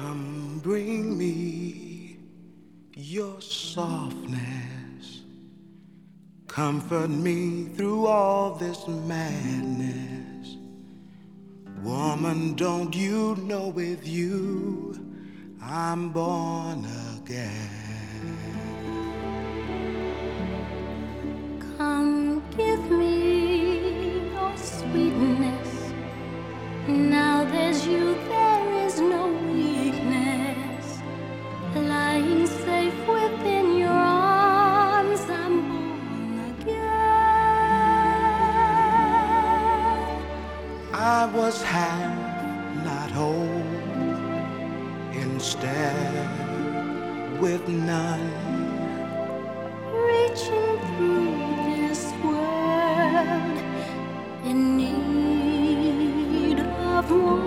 Come bring me your softness. Comfort me through all this madness. Woman, don't you know with you I'm born again? Was half, not whole, instead with none. Reaching through this world in need of one.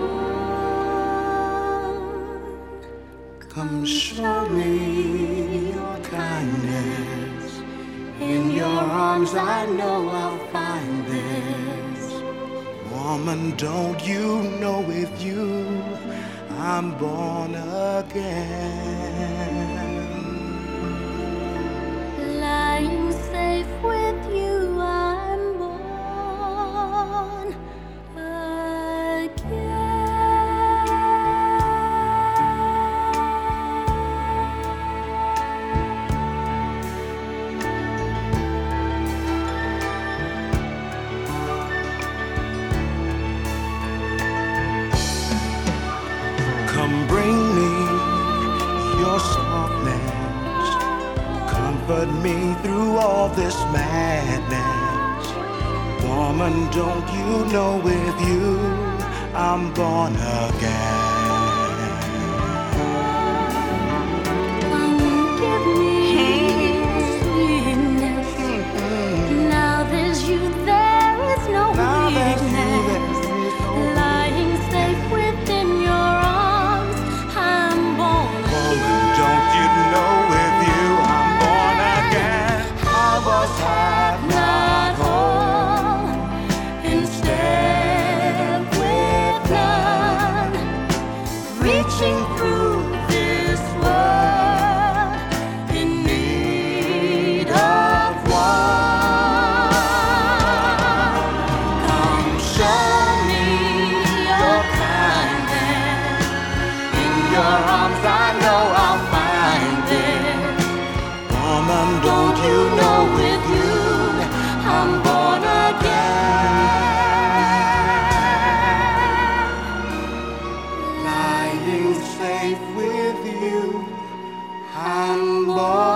Come show me your kindness. In your arms, I know I'll find this. Woman, don't you know with you I'm born again? Comfort me through all this madness. Woman, don't you know with you I'm born again? Reaching through I'm born.